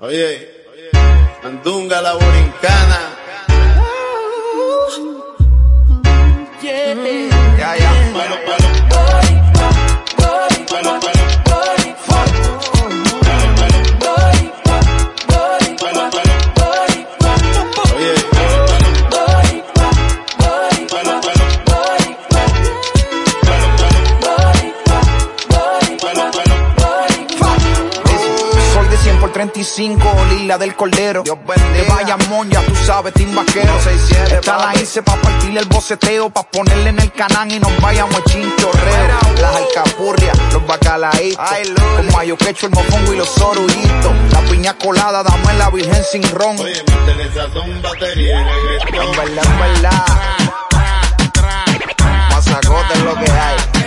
Oye, Andunga la borincana. 35, Lila del Cordero. Dios bendiga. De Bayamón, ya tú sabes, Team Vaquero. 167, Esta la hice pa' partirle el boceteo, pa' ponerle en el canal y nos vayamos a chinchorreo. Las alcapurrias, los Lord. Con mayo quecho, el mofongo y los oruguitos. La piña colada, dame la virgen sin ron. oye, métele sazón, batería y En verdad, en verdad. Mazacote es lo que hay.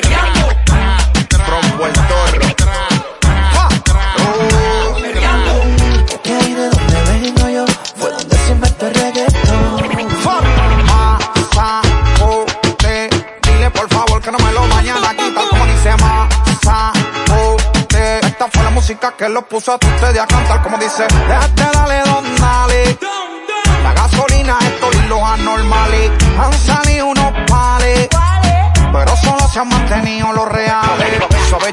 Que los puso a ustedes a cantar, como dice, déjate dale, don dale. La gasolina, esto y los anormales, han salido unos pales. Pero solo se han mantenido los reales.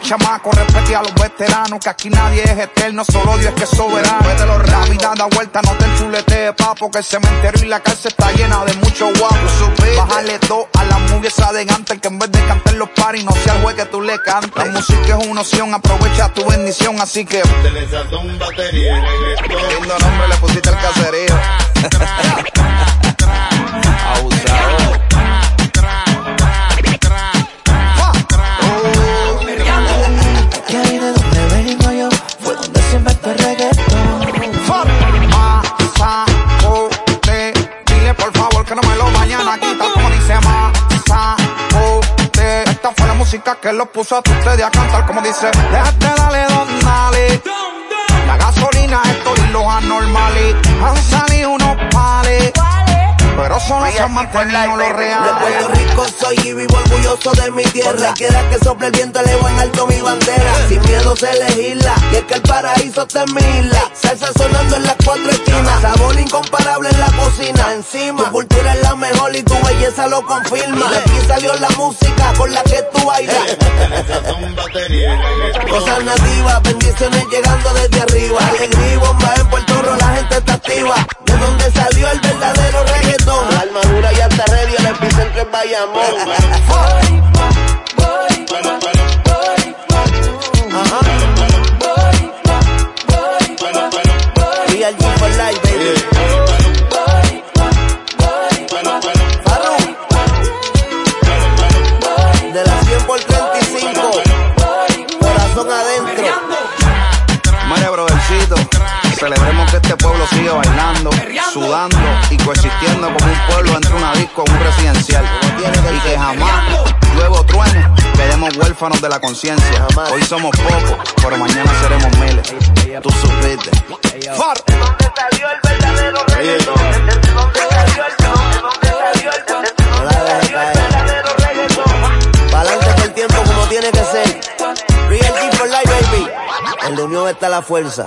Chamaco, respete a los veteranos, que aquí nadie es eterno, solo Dios es que es soberano. De los La vida da vuelta, no te enchulete, papo, que el cementerio y la cárcel está llena de muchos guapos. Bájale dos a la esa de antes, que en vez de cantar los paris, no sea el juez que tú le cantes. La música es una opción, aprovecha tu bendición, así que... Métele sazón, batería. Lindo nombre le pusiste al caserío. Música que los puso a ustedes a cantar como dice, déjate dale don dale. La gasolina, esto y los anormales, han salido unos pales. Pero solo se han mantenido los De Puerto. Rico soy y vivo orgulloso de mi tierra. Quiera que sople el viento, elevo en alto mi bandera. Sin miedo se legisla, y es que el paraíso está en mi isla. Salsa sonando en las cuatro esquinas. Sabor incomparable en la cocina. Encima, tu cultura es la mejor y tu belleza lo confirma. Con la que tú bailas. Cosas nativas, bendiciones llegando desde arriba. Alegría y bomba en Puerto Rico, la gente está activa. De donde salió el verdadero reggaetón. La armadura ya está ready, el epicentro es Bayamón. Ajá. Celebremos que este pueblo sigue bailando, sudando y coexistiendo como un pueblo entre una disco y un residencial. Y que jamás, luego truene, quedemos huérfanos de la conciencia. Hoy somos pocos, pero mañana seremos miles. Tú supiste. Far. ¿De dónde salió el verdadero reggaetón? ¿De dónde salió el de dónde salió el de dónde salió el verdadero reggaetón? Balance que el tiempo como tiene que ser. Real G for life, baby. En la unión está la fuerza.